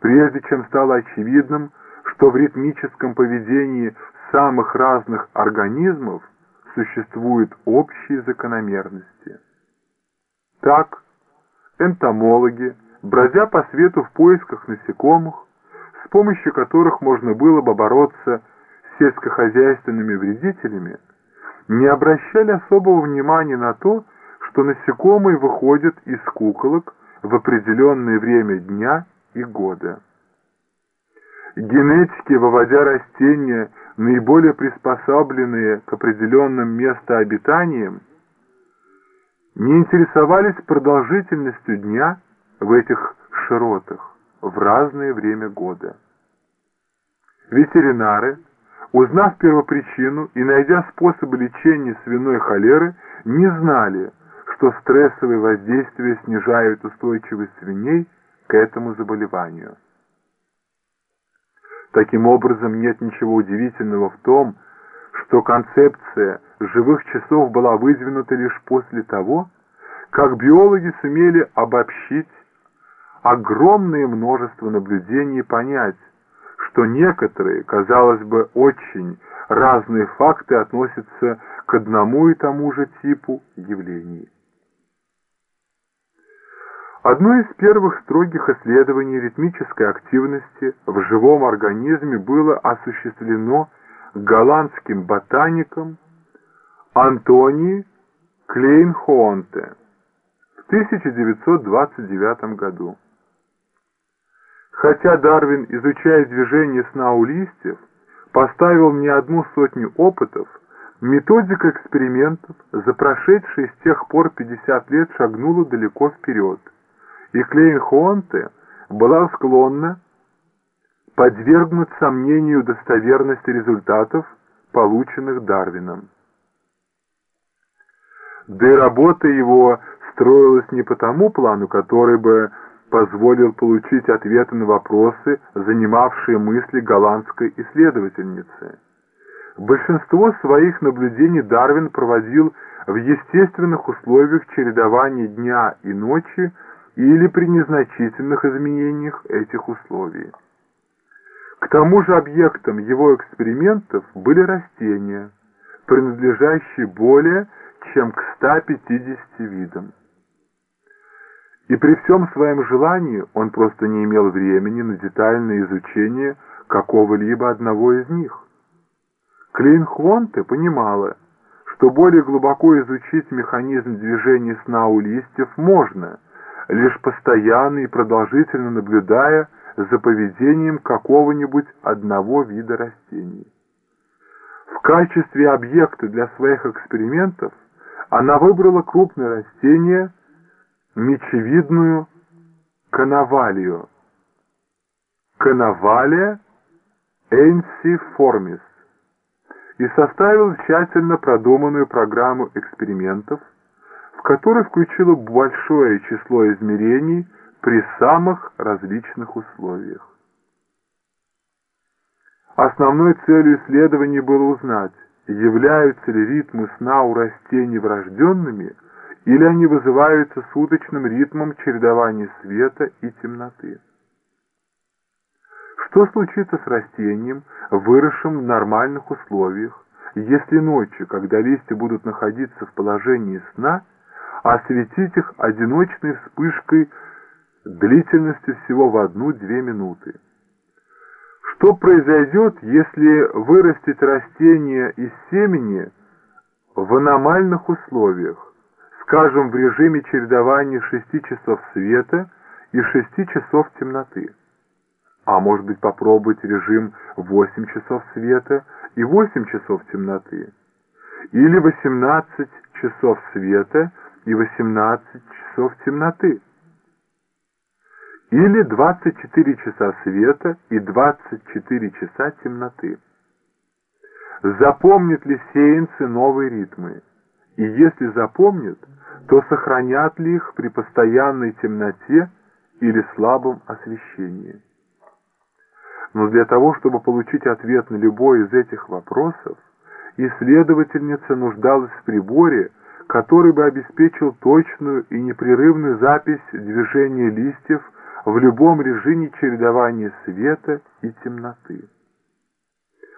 прежде чем стало очевидным, что в ритмическом поведении самых разных организмов существуют общие закономерности. Так, энтомологи, бродя по свету в поисках насекомых, с помощью которых можно было бы бороться с сельскохозяйственными вредителями, не обращали особого внимания на то, что насекомые выходят из куколок в определенное время дня и года. Генетики, выводя растения, наиболее приспособленные к определенным местообитаниям, не интересовались продолжительностью дня в этих широтах в разное время года. Ветеринары, узнав первопричину и найдя способы лечения свиной холеры, не знали, что стрессовые воздействия снижают устойчивость свиней к этому заболеванию. Таким образом, нет ничего удивительного в том, что концепция живых часов была выдвинута лишь после того, как биологи сумели обобщить огромное множество наблюдений и понять, что некоторые, казалось бы, очень разные факты относятся к одному и тому же типу явлений. Одно из первых строгих исследований ритмической активности в живом организме было осуществлено голландским ботаником Антони Клейнхоонте в 1929 году. Хотя Дарвин, изучая движение сна у листьев, поставил не одну сотню опытов, методика экспериментов за прошедшие с тех пор 50 лет шагнула далеко вперед – и Клейн-Хуанте была склонна подвергнуть сомнению достоверность результатов, полученных Дарвином. Да и работа его строилась не по тому плану, который бы позволил получить ответы на вопросы, занимавшие мысли голландской исследовательницы. Большинство своих наблюдений Дарвин проводил в естественных условиях чередования дня и ночи или при незначительных изменениях этих условий. К тому же объектом его экспериментов были растения, принадлежащие более чем к 150 видам. И при всем своем желании он просто не имел времени на детальное изучение какого-либо одного из них. Клейн-Хвонте понимала, что более глубоко изучить механизм движения сна у листьев можно – лишь постоянно и продолжительно наблюдая за поведением какого-нибудь одного вида растений. В качестве объекта для своих экспериментов она выбрала крупное растение, мечевидную коновалию. Коновалия энсиформис и составил тщательно продуманную программу экспериментов, в который включила большое число измерений при самых различных условиях. Основной целью исследований было узнать, являются ли ритмы сна у растений врожденными или они вызываются суточным ритмом чередования света и темноты. Что случится с растением, выросшим в нормальных условиях, если ночью, когда листья будут находиться в положении сна, осветить их одиночной вспышкой длительностью всего в одну-две минуты. Что произойдет, если вырастить растение из семени в аномальных условиях, скажем, в режиме чередования 6 часов света и 6 часов темноты? А может быть попробовать режим 8 часов света и 8 часов темноты? Или 18 часов света и 18 часов темноты. Или 24 часа света и 24 часа темноты. Запомнят ли сеянцы новые ритмы? И если запомнят, то сохранят ли их при постоянной темноте или слабом освещении? Но для того, чтобы получить ответ на любой из этих вопросов, исследовательница нуждалась в приборе, который бы обеспечил точную и непрерывную запись движения листьев в любом режиме чередования света и темноты.